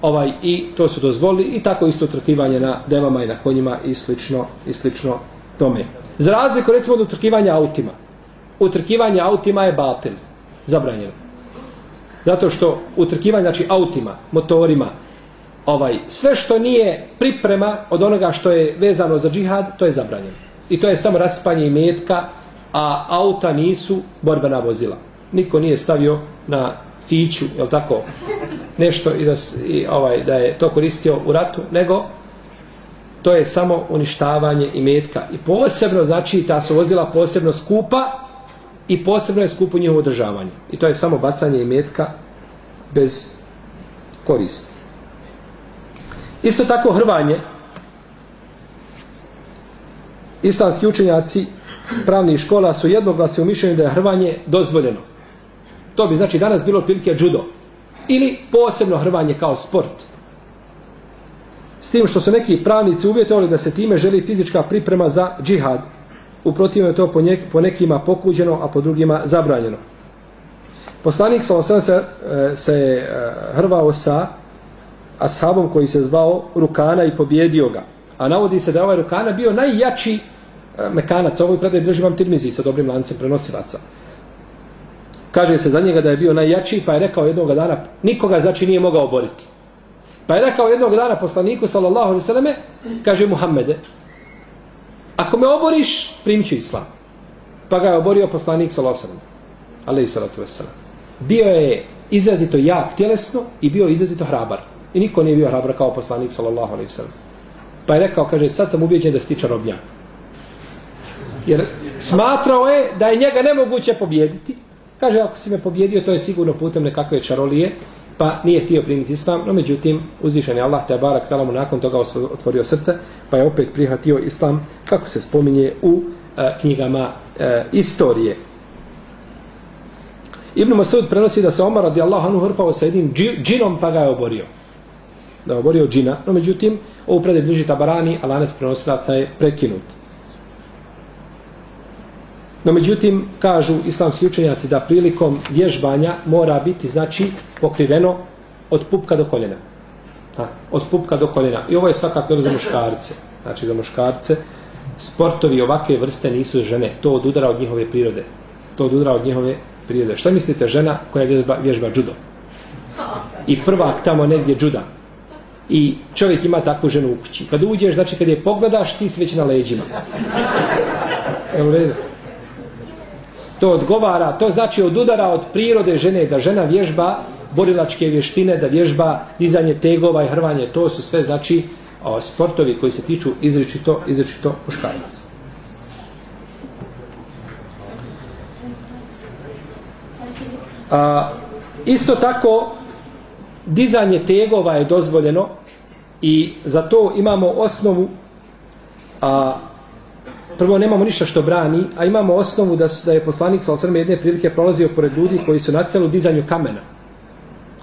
Speaker 1: ovaj, i to su dozvolili i tako isto trkivanje na devama i na konjima i slično, i slično tome. Za razliku recimo od utrkivanja autima. Utrkivanje autima je batel, zabranjeno. Zato što utrkivanje, znači autima, motorima, ovaj sve što nije priprema od onoga što je vezano za džihad, to je zabranjeno. I to je samo raspanje i metka, a auta nisu borbena vozila. Niko nije stavio na fiću, je l' tako, nešto i da, i, ovaj, da je to koristio u ratu, nego to je samo uništavanje i metka. I posebno, znači, ta su vozila posebno skupa i posebno je skupo njihovo održavanje. I to je samo bacanje i metka bez koristi. Isto tako hrvanje. Islamski učenjaci pravnih škola su jednoglasni u mišljenju da je hrvanje dozvoljeno. To bi znači danas bilo prilike judo. Ili posebno hrvanje kao sport. S tim što su neki pravnici uvjetovali da se time želi fizička priprema za džihad. Uprotivno je to po, nek po nekima pokuđeno, a po drugima zabranjeno. Poslanik sa se, e, se e, hrvao sa ashabom koji se zvao Rukana i pobjedio ga. A navodi se da je ovaj Rukana bio najjači e, mekanac. Ovo je predaj bliži vam tirmizi sa dobrim lancem prenosilaca. Kaže se za njega da je bio najjači, pa je rekao jednog dana, nikoga znači nije mogao boriti. Pa je rekao jednog dana poslaniku, sallallahu alaihi sallame, kaže Muhammede, ako me oboriš, primit ću islam. Pa ga je oborio poslanik, sallallahu alaihi sallame, alaihi sallatu wasallam. Bio je izrazito jak tjelesno i bio izrazito hrabar. I niko nije bio hrabra kao poslanik, sallallahu alaihi sallam. Pa je rekao, kaže, sad sam ubijeđen da stiča robnjak. Jer smatrao je da je njega nemoguće pobijediti. Kaže, ako si me pobjedio, to je sigurno putem nekakve čarolije, pa nije htio primiti islam, no međutim, uzvišen je Allah, te barak, tala mu nakon toga otvorio srce, pa je opet prihvatio islam, kako se spominje u e, knjigama e, istorije. Ibn Masud prenosi da se Omar radijallahu anhu hrfao sa jednim džinom pa ga je oborio. Da je oborio džina. No međutim, ovu predaj bliži tabarani, a lanac prenosilaca je prekinut. No međutim, kažu islamski učenjaci da prilikom vježbanja mora biti, znači, pokriveno od pupka do koljena. Ha, od pupka do koljena. I ovo je svakako za muškarce. Znači, za muškarce sportovi ovakve vrste nisu žene. To odudara od njihove prirode. To odudara od njihove prirode. Šta mislite žena koja vježba, vježba judo? I prvak tamo negdje juda. I čovjek ima takvu ženu u kući. Kad uđeš, znači kad je pogledaš, ti si već na leđima. Evo redu. To odgovara, to znači od udara od prirode žene, da žena vježba borilačke vještine, da vježba dizanje tegova i hrvanje, to su sve znači o, sportovi koji se tiču izričito, izričito muškaraca. A, isto tako, dizanje tegova je dozvoljeno i za to imamo osnovu a, prvo nemamo ništa što brani, a imamo osnovu da, su, da je poslanik sa osrme jedne prilike prolazio pored ljudi koji su na celu dizanju kamena.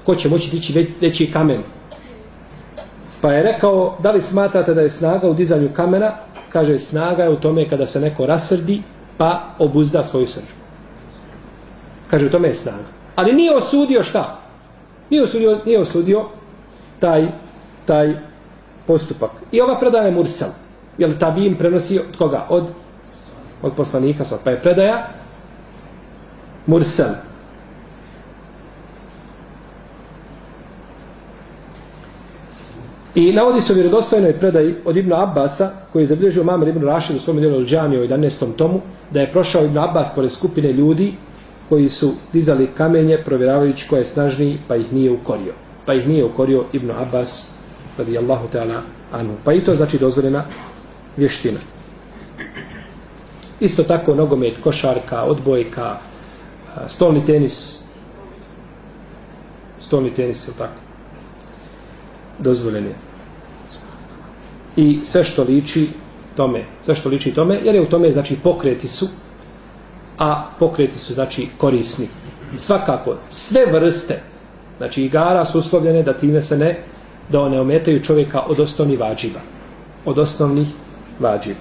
Speaker 1: Ko će moći tići već, veći kamen? Pa je rekao, da li smatrate da je snaga u dizanju kamena? Kaže, snaga je u tome kada se neko rasrdi, pa obuzda svoju srđu. Kaže, u tome je snaga. Ali nije osudio šta? Nije osudio, nije osudio taj, taj postupak. I ova predaja je Mursel. Jer tabin prenosi od koga? Od, od poslanika. Pa je predaja Mursel. I navodi se u vjerodostojnoj predaji od Ibn Abbasa, koji je zabilježio Mamer Ibn Rašid u svom djelu Al-đami u 11. tomu, da je prošao Ibn Abbas pored skupine ljudi koji su dizali kamenje provjeravajući ko je snažniji, pa ih nije ukorio. Pa ih nije ukorio Ibn Abbas, radijallahu ta'ala anu. Pa i to znači dozvoljena vještina. Isto tako nogomet, košarka, odbojka, stolni tenis, stolni tenis, je tako? Dozvoljen je. I sve što liči tome, sve što liči tome, jer je u tome, znači, pokreti su, a pokreti su znači korisni. I svakako, sve vrste, znači igara su uslovljene da time se ne, da one ometaju čovjeka od osnovnih vađiva. Od osnovnih vađiva.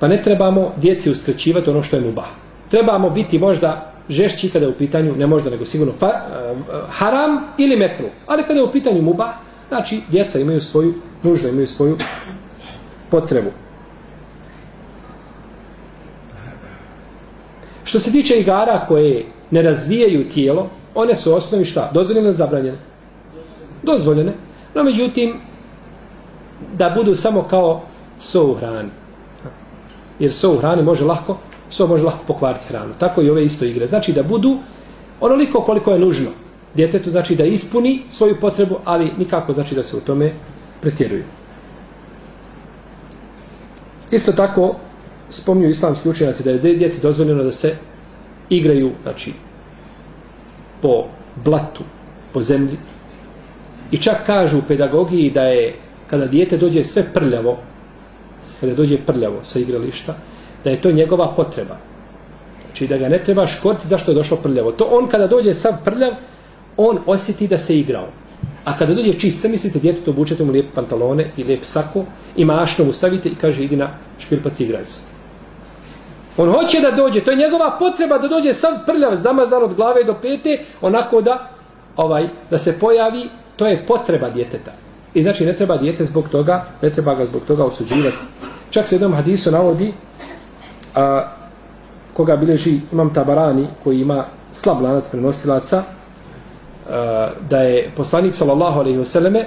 Speaker 1: Pa ne trebamo djeci uskraćivati ono što je mubah. Trebamo biti možda žešći kada je u pitanju, ne možda nego sigurno fa, uh, haram ili mekru. Ali kada je u pitanju mubah, znači djeca imaju svoju, nužno imaju svoju potrebu. Što se tiče igara koje ne razvijaju tijelo, one su osnovi šta? Dozvoljene ili zabranjene? Dozvoljene. No, međutim, da budu samo kao so u hrani. Jer so u hrani može lahko, so može lahko pokvariti hranu. Tako i ove isto igre. Znači da budu onoliko koliko je nužno. Djetetu znači da ispuni svoju potrebu, ali nikako znači da se u tome pretjeruju. Isto tako, spomnju islamski učenjaci da je djeci dozvoljeno da se igraju, znači, po blatu, po zemlji. I čak kažu u pedagogiji da je, kada dijete dođe sve prljavo, kada dođe prljavo sa igrališta, da je to njegova potreba. Znači da ga ne treba škoriti zašto je došlo prljavo. To on kada dođe sav prljav, on osjeti da se igrao. A kada dođe čist, sve mislite, djetetu obučete mu lijepe pantalone i lijep sako i mašno mu stavite i kaže idi na špilpac igraj se. On hoće da dođe, to je njegova potreba da dođe sam prljav, zamazan od glave do pete, onako da ovaj da se pojavi, to je potreba djeteta. I znači ne treba dijete zbog toga, ne treba ga zbog toga osuđivati. Čak se jednom hadisu navodi a, koga bileži imam Tabarani koji ima slab lanac prenosilaca a, da je poslanik sallallahu alaihi vseleme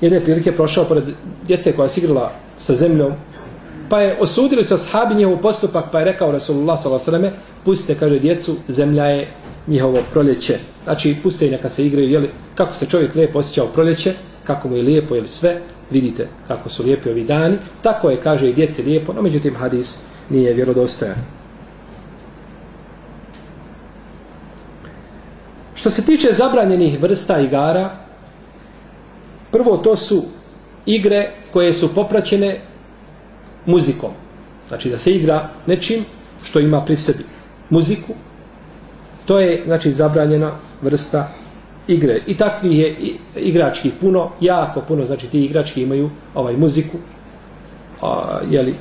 Speaker 1: jedne prilike prošao pored djece koja se igrala sa zemljom pa je osudili sa sahabi njihov postupak pa je rekao Rasulullah sallallahu pustite kaže djecu zemlja je njihovo proljeće znači puste i neka se igraju jeli, kako se čovjek lijepo osjeća u proljeće kako mu je lijepo ili sve vidite kako su lijepi ovi dani, tako je, kaže i djeci lijepo, no međutim hadis nije vjerodostojan. Što se tiče zabranjenih vrsta igara, prvo to su igre koje su popraćene muzikom. Znači da se igra nečim što ima pri sebi muziku, to je znači zabranjena vrsta igre. I takvi je igrački puno, jako puno, znači ti igrački imaju ovaj muziku, a, jeli,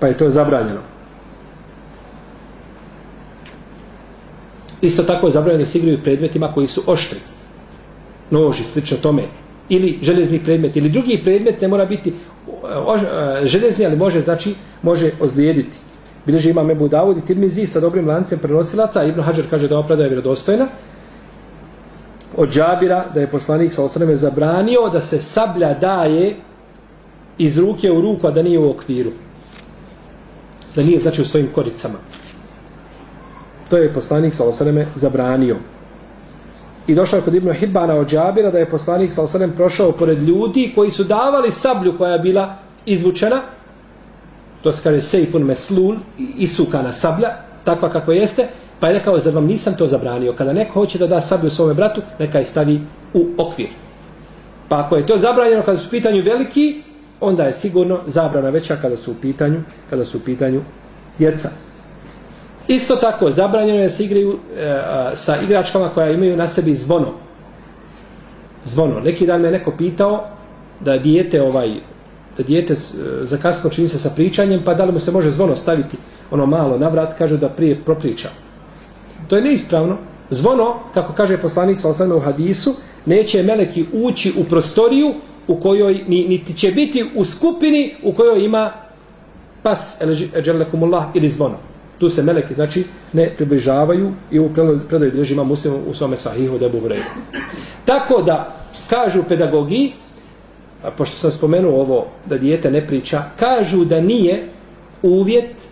Speaker 1: pa je to zabranjeno. Isto tako je zabranjeno da se igraju predmetima koji su oštri. Noži, slično tome. Ili železni predmet, ili drugi predmet ne mora biti ož, železni, ali može, znači, može ozlijediti. Bileži ima Mebu Davud i Tirmizi sa dobrim lancem prenosilaca, a Ibn Hajar kaže da ova predaja je vjerodostojna. Od Džabira, da je poslanik sa osreme zabranio da se sablja daje iz ruke u ruku, a da nije u okviru. Da nije, znači, u svojim koricama. To je poslanik sa osreme zabranio. I došao je kod Ibnu Hibana od Džabira da je poslanik sa osreme prošao pored ljudi koji su davali sablju koja je bila izvučena, to se kaže sejfun meslul, isukana sablja, takva kako jeste, pa je rekao, zar vam nisam to zabranio? Kada neko hoće da da sablju svome bratu, neka je stavi u okvir. Pa ako je to zabranjeno kada su u pitanju veliki, onda je sigurno zabrana veća kada su u pitanju, kada su u pitanju djeca. Isto tako, zabranjeno je da se igraju e, sa igračkama koja imaju na sebi zvono. Zvono. Neki dan me neko pitao da dijete ovaj da dijete e, zakasno čini se sa pričanjem, pa da li mu se može zvono staviti ono malo na vrat, kaže da prije propriča. To je neispravno. Zvono, kako kaže poslanik sa u hadisu, neće meleki ući u prostoriju u kojoj, niti će biti u skupini u kojoj ima pas eđelekumullah ili zvono. Tu se meleki, znači, ne približavaju i u predaju bilježi ima u svome sahihu debu vredu. Tako da, kažu pedagogiji, a pošto sam spomenuo ovo da dijete ne priča, kažu da nije uvjet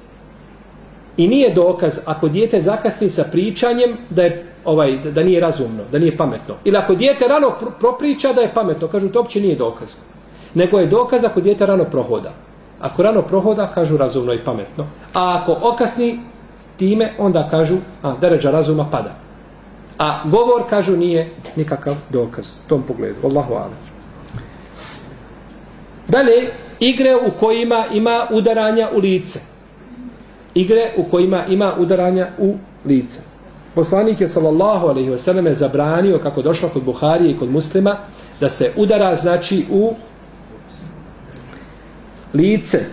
Speaker 1: i nije dokaz ako dijete zakasni sa pričanjem da je ovaj da nije razumno, da nije pametno. Ili ako dijete rano propriča da je pametno, kažu to uopće nije dokaz. Nego je dokaz ako dijete rano prohoda. Ako rano prohoda, kažu razumno i pametno. A ako okasni time, onda kažu, a deređa razuma pada. A govor, kažu, nije nikakav dokaz u tom pogledu. Allahu alam. Dalje, igre u kojima ima udaranja u lice. Igre u kojima ima udaranja u lice. Poslanik je sallallahu alejhi ve selleme zabranio kako došlo kod Buharije i kod Muslima da se udara znači u lice.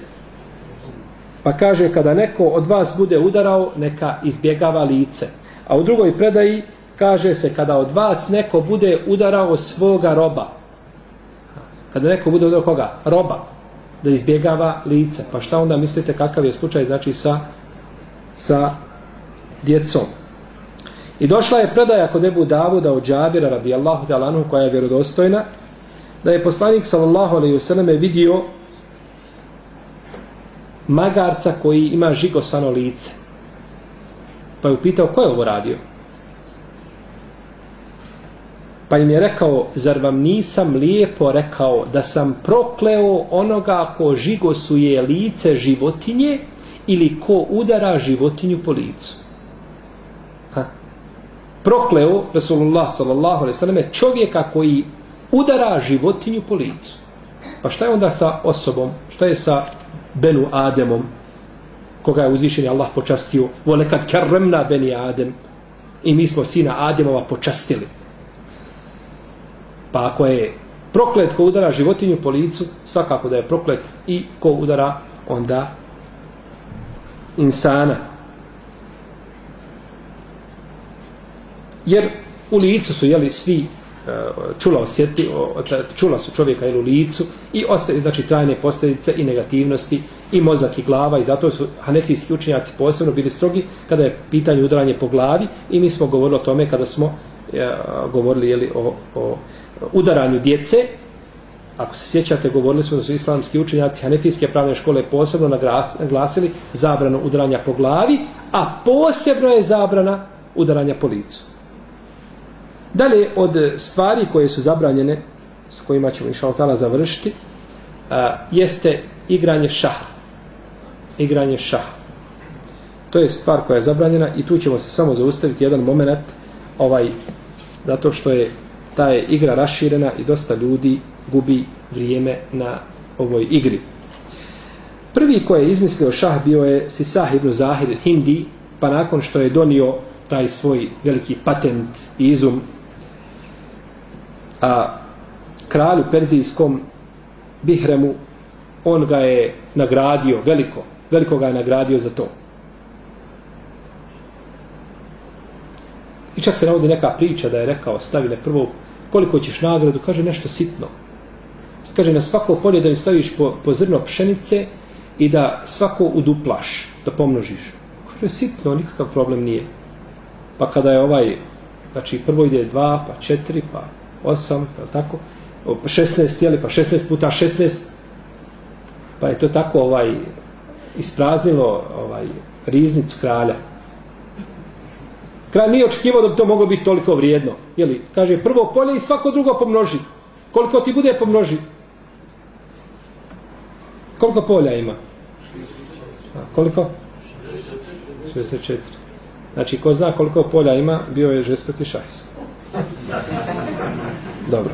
Speaker 1: Pa kaže kada neko od vas bude udarao neka izbjegava lice. A u drugoj predaji kaže se kada od vas neko bude udarao svoga roba kada neko bude udario koga? Roba. Da izbjegava lice. Pa šta onda mislite kakav je slučaj znači sa sa djecom? I došla je predaja kod Ebu Davuda od Džabira radijallahu ta'lanu koja je vjerodostojna da je poslanik sallallahu alaihi wasallam vidio magarca koji ima žigosano lice. Pa je upitao ko je ovo radio? Pa im je rekao, zar vam nisam lijepo rekao da sam prokleo onoga ko žigosuje lice životinje ili ko udara životinju po licu? Ha? Prokleo, Rasulullah sallallahu alaihi sallam, čovjeka koji udara životinju po licu. Pa šta je onda sa osobom? Šta je sa Benu Ademom? Koga je uzvišen Allah počastio? Vole kad karremna Beni Adem. I mi smo sina Ademova počastili. Pa ako je proklet ko udara životinju po licu, svakako da je proklet i ko udara onda insana. Jer u licu su jeli svi Eh, čula osjeti, čula su čovjeka ili u licu i ostaje znači trajne posljedice i negativnosti i mozak i glava i zato su hanefijski učenjaci posebno bili strogi kada je pitanje udaranje po glavi i mi smo govorili o tome kada smo eh, govorili jeli, o, o udaranju djece. Ako se sjećate govorili smo da su islamski učenjaci hanefijske pravne škole posebno naglasili zabranu udaranja po glavi a posebno je zabrana udaranja po licu dalje od stvari koje su zabranjene s kojima ćemo inša Allah završiti a, jeste igranje šaha igranje šaha. To je stvar koja je zabranjena i tu ćemo se samo zaustaviti jedan moment ovaj, zato što je ta je igra raširena i dosta ljudi gubi vrijeme na ovoj igri. Prvi koji je izmislio šah bio je Sisah ibn Zahir Hindi, pa nakon što je donio taj svoj veliki patent i izum a kralju perzijskom Bihremu on ga je nagradio veliko veliko ga je nagradio za to. I čak se navodi neka priča da je rekao, stavi na prvo, koliko ćeš nagradu, kaže nešto sitno. Kaže, na svako polje da mi staviš po, po zrno pšenice i da svako uduplaš, da pomnožiš. Kaže, sitno, nikakav problem nije. Pa kada je ovaj, znači prvo ide dva, pa četiri, pa osam, pa tako, 16, jeli, pa 16 puta 16, pa je to tako ovaj, ispraznilo ovaj riznicu kralja. Kralj nije očekivao da bi to moglo biti toliko vrijedno. Jeli, kaže, prvo polje i svako drugo pomnoži. Koliko ti bude pomnoži? Koliko polja ima? A, koliko? 64. Znači, ko zna koliko polja ima, bio je žestoki šajs. Dobro.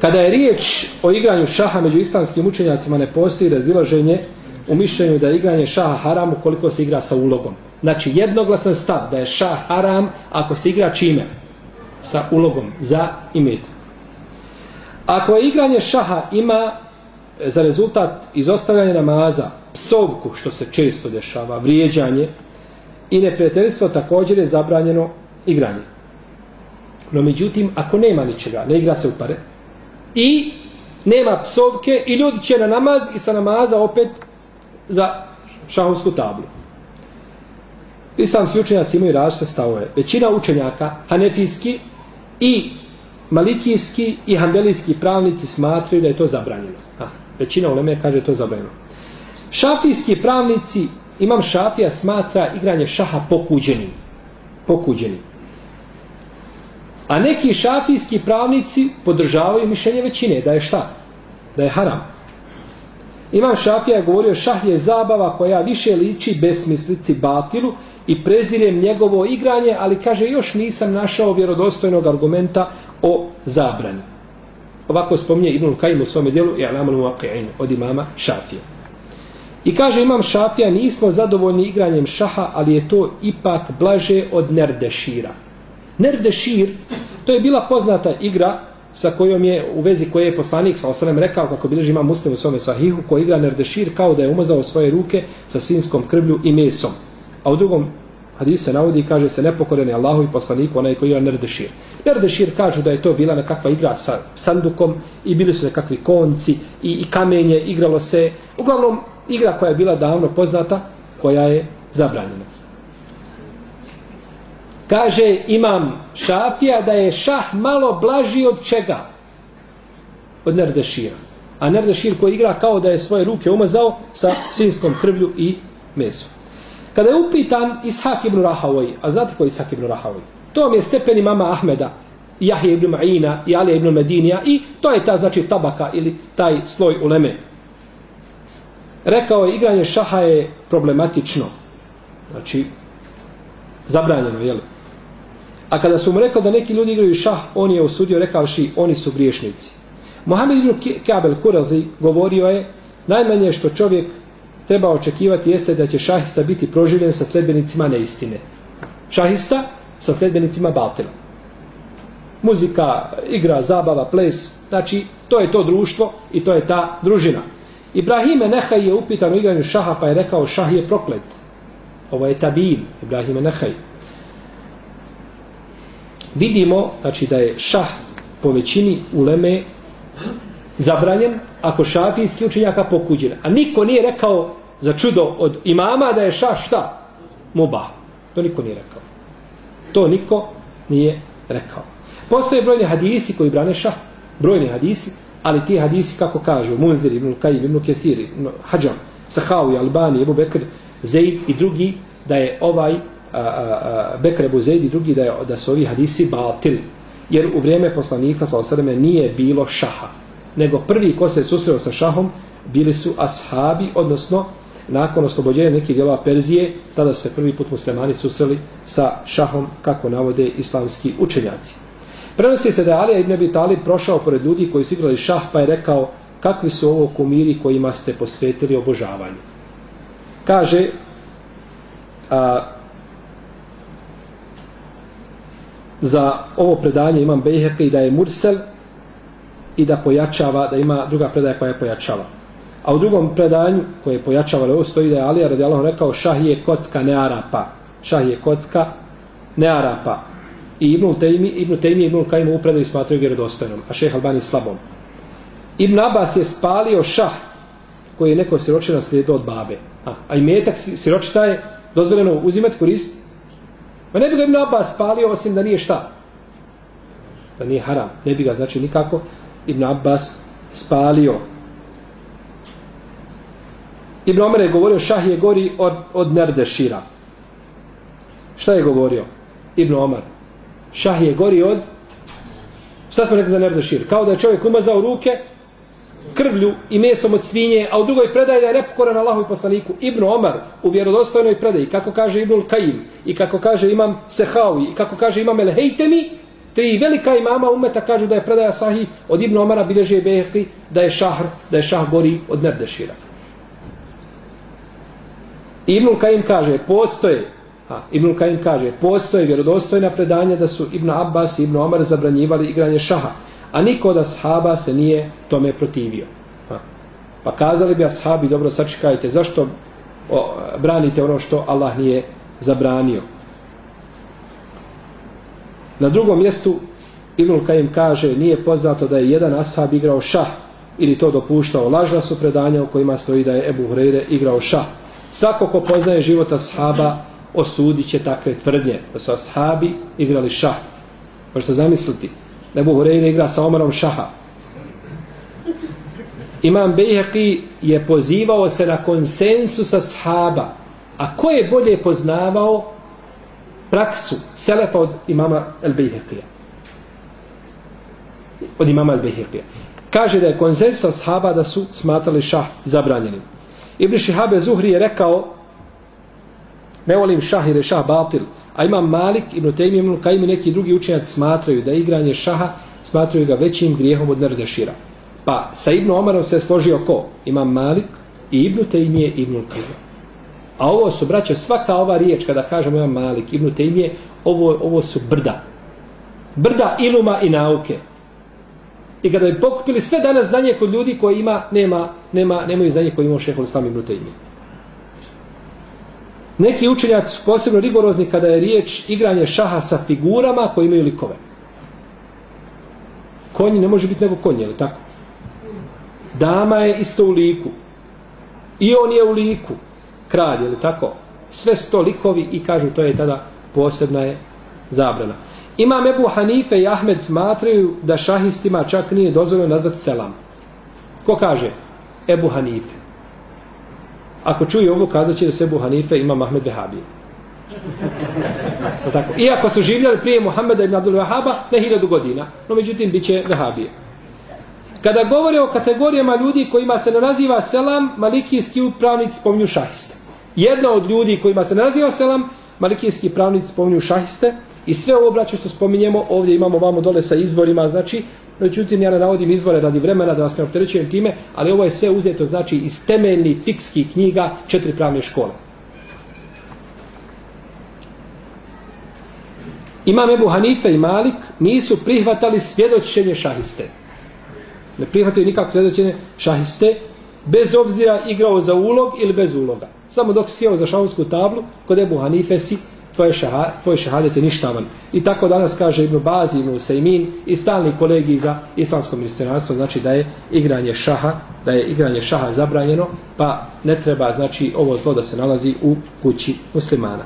Speaker 1: Kada je riječ o igranju šaha među islamskim učenjacima ne postoji razilaženje u mišljenju da je igranje šaha haram ukoliko se igra sa ulogom. Znači jednoglasan stav da je šah haram ako se igra čime? Sa ulogom za imet. Ako je igranje šaha ima e, za rezultat izostavljanje namaza, psovku što se često dešava, vrijeđanje i neprijateljstvo također je zabranjeno igranje. No međutim, ako nema ničega, ne igra se u pare, i nema psovke i ljudi će na namaz i sa namaza opet za šahovsku tablu. Islamski učenjaci imaju različite stavove. Većina učenjaka, hanefijski i malikijski i hambelijski pravnici smatraju da je to zabranjeno. A, većina uleme kaže da je to zabranjeno. Šafijski pravnici, imam šafija, smatra igranje šaha pokuđenim. Pokuđenim. A neki šafijski pravnici podržavaju mišljenje većine, da je šta? Da je haram. Imam šafija je govorio šah je zabava koja više liči besmislici batilu i prezirem njegovo igranje, ali kaže još nisam našao vjerodostojnog argumenta o zabrani. Ovako spominje Ibn Kajim u svome dijelu i Alamanu Waqi'in od imama šafija. I kaže imam šafija, nismo zadovoljni igranjem šaha, ali je to ipak blaže od nerdešira. Nerdešir, to je bila poznata igra sa kojom je u vezi koje je poslanik sa osanem rekao kako bilježi ima muslim u svome sahihu ko igra Nerdešir kao da je umazao svoje ruke sa svinskom krvlju i mesom. A u drugom hadisu se navodi i kaže se nepokoren je Allahu i poslaniku onaj koji igra Nerdešir. Nerdešir kažu da je to bila nekakva igra sa sandukom i bili su nekakvi konci i, i kamenje, igralo se. Uglavnom igra koja je bila davno poznata koja je zabranjena. Kaže imam šafija da je šah malo blaži od čega? Od nerdešira. A nerdešir koji igra kao da je svoje ruke umazao sa svinskom krvlju i mesom. Kada je upitan Ishak ibn Rahavoj, a znate ko je Ishak ibn Rahavoj? To vam je stepen imama Ahmeda, Jahije ibn Ma'ina i Ali ibn Medinija i to je ta znači tabaka ili taj sloj uleme. Rekao je igranje šaha je problematično. Znači, zabranjeno, jel? A kada su mu rekli da neki ljudi igraju šah, on je osudio rekavši oni su griješnici. Mohamed ibn Kabel Kurazi govorio je najmanje što čovjek treba očekivati jeste da će šahista biti proživljen sa sledbenicima neistine. Šahista sa sledbenicima batila. muzika, igra, zabava, ples, znači to je to društvo i to je ta družina. Ibrahime Nehaj je upitan u igranju šaha pa je rekao šah je proklet. Ovo je tabin, Ibrahime Nehaj. Vidimo, znači da je šah po većini uleme zabranjen ako šafijski učenjaka pokuđen. A niko nije rekao za čudo od imama da je šah šta? Mubah. To niko nije rekao. To niko nije rekao. Postoje brojni hadisi koji brane šah. Brojni hadisi, ali ti hadisi kako kažu Munzir, Ibn Kajib Ibn Kethir, Ibn Hadžam, Sahawi, Albani, Ebu Bekr, Zaid i drugi da je ovaj a, a, a, i drugi da, je, da su ovi hadisi batil. Jer u vrijeme poslanika sa osreme nije bilo šaha. Nego prvi ko se susreo sa šahom bili su ashabi, odnosno nakon oslobođenja nekih dijelova Perzije, tada se prvi put muslimani susreli sa šahom, kako navode islamski učenjaci. Prenosi se da je Alija ibn Abi Talib prošao pored ljudi koji su igrali šah, pa je rekao kakvi su ovo kumiri kojima ste posvetili obožavanje. Kaže, a, za ovo predanje imam Bejheke i da je Mursel i da pojačava, da ima druga predaja koja je pojačava. A u drugom predanju koje je pojačavalo, ovo stoji da je Alija radi rekao šah je kocka ne arapa. Šah je kocka ne arapa. I Ibn Tejmi, Ibn Tejmi i Ibn Kajim u predaju smatraju vjerodostojnom, a šeh Albani slabom. Ibn Abbas je spalio šah koji je neko siroče naslijedio od babe. A, a i metak siročita je dozvoljeno uzimati korist. Ma ne bi ga Ibn Abbas spalio osim da nije šta. Da nije haram. Ne bi ga znači nikako Ibn Abbas spalio. Ibn Omer je govorio šah je gori od, od Nerdešira. Šta je govorio? Ibn Omer. Šah je gori od šta smo rekli za Nerdešir? Kao da je čovjek umazao ruke krvlju i mesom od svinje, a u drugoj predaji da je nepokoran Allahu i poslaniku. Ibn Omar u vjerodostojnoj predaji, kako kaže Ibn Kajim, i kako kaže imam Sehawi, i kako kaže imam El Hejtemi, tri velika imama umeta kažu da je predaja sahih od Ibn Omara bilježi je Beheki, da je šahr, da je šah gori od nerdešira. Ibn Kajim kaže, postoje, a, Ibn Kajim kaže, postoje vjerodostojna predanja da su Ibn Abbas i Ibn Omar zabranjivali igranje šaha, a niko od ashaba se nije tome protivio. A, pa kazali bi ashabi, dobro sačekajte, zašto o, branite ono što Allah nije zabranio? Na drugom mjestu Ibnul Kajim kaže, nije poznato da je jedan ashab igrao šah, ili to dopuštao. Lažna su predanja u kojima stoji da je Ebu Hureyre igrao šah. Svako ko poznaje život ashaba osudit će takve tvrdnje da su ashabi igrali šah. Možete zamisliti Ebu Hureyre igra sa Omarom šaha. Imam Bejheqi je pozivao se na konsensus ashaba. A ko je bolje poznavao praksu selefa od imama El Bejheqija? Od imama El Bejheqija. Kaže da je konsensus ashaba da su smatrali šah zabranjenim. Ibn Šihabe Zuhri je rekao ne volim šah jer je šah batil. A imam Malik, Ibn Taymi, Ibn Kajim i neki drugi učenjaci smatraju da igranje šaha smatraju ga većim grijehom od Nardešira. Pa sa Ibn Omarom se složio ko? Imam Malik i Ibn Tejmije i Ibn Kajim. A ovo su, braćo, svaka ova riječ kada kažemo imam Malik, Ibn Tejmije, ovo, ovo su brda. Brda iluma i nauke. I kada bi pokupili sve danas znanje kod ljudi koji ima, nema, nema, nemaju znanje koji ima šehol sami Ibn Tejmije. Neki učenjaci su posebno rigorozni kada je riječ igranje šaha sa figurama koji imaju likove. Konji ne može biti nego konji, je tako? Dama je isto u liku. I on je u liku. Kralj, je tako? Sve su to likovi i kažu to je tada posebna je zabrana. Imam Ebu Hanife i Ahmed smatraju da šahistima čak nije dozvoljeno nazvati selam. Ko kaže? Ebu Hanife. Ako čuje ovo, kazat će da sebu Hanife ima Mahmed Behabije. tako. Iako su življali prije Muhammeda ibn Abdul Wahaba, na hiljadu godina, no međutim bit će Vehabije. Kada govore o kategorijama ljudi kojima se ne naziva selam, malikijski upravnici spominju šahiste. Jedna od ljudi kojima se ne naziva selam, malikijski pravnici spominju šahiste, I sve ovo braćo što spominjemo, ovdje imamo vamo dole sa izvorima, znači, međutim ja ne navodim izvore radi vremena da vas ne opterećujem time, ali ovo je sve uzeto, znači, iz temeljnih fikskih knjiga četiri pravne škole. Imam Ebu Hanife i Malik nisu prihvatali svjedočenje šahiste. Ne prihvataju nikakvo svjedočenje šahiste, bez obzira igrao za ulog ili bez uloga. Samo dok si sjeo za šahovsku tablu, kod Ebu Hanife si, tvoje, šaha, tvoje šahadet je ništavan. I tako danas kaže Ibn Bazi, Ibn Usaimin i stalni kolegi za islamsko ministranstvo, znači da je igranje šaha, da je igranje šaha zabranjeno, pa ne treba, znači, ovo zlo da se nalazi u kući muslimana.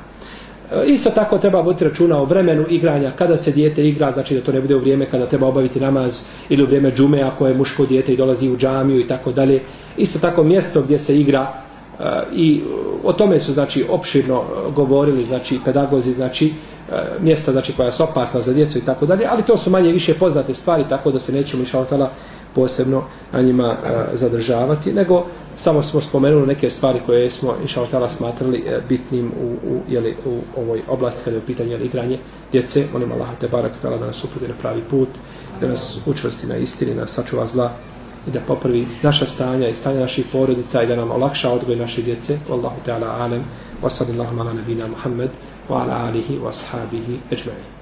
Speaker 1: E, isto tako treba voditi računa o vremenu igranja, kada se dijete igra, znači da to ne bude u vrijeme kada treba obaviti namaz ili u vrijeme džume ako je muško dijete i dolazi u džamiju i tako dalje. Isto tako mjesto gdje se igra i e, o tome su znači opširno e, govorili znači pedagozi znači e, mjesta znači koja su opasna za djecu i tako dalje, ali to su manje više poznate stvari tako da se nećemo inshallah posebno na njima zadržavati, nego samo smo spomenuli neke stvari koje smo inshallah smatrali bitnim u, u, jeli, u ovoj oblasti kada je u pitanju jeli, igranje djece. Molim Allah te barak da nas uputi na pravi put, da nas učvrsti na istini, na sačuva zla i da popravi naša stanja i stanja naših porodica i da nam olakša odgoj naše djece. Wallahu ta'ala alem. Wa sallallahu ala nabina Muhammad wa ala alihi wa ashabihi ajma'in.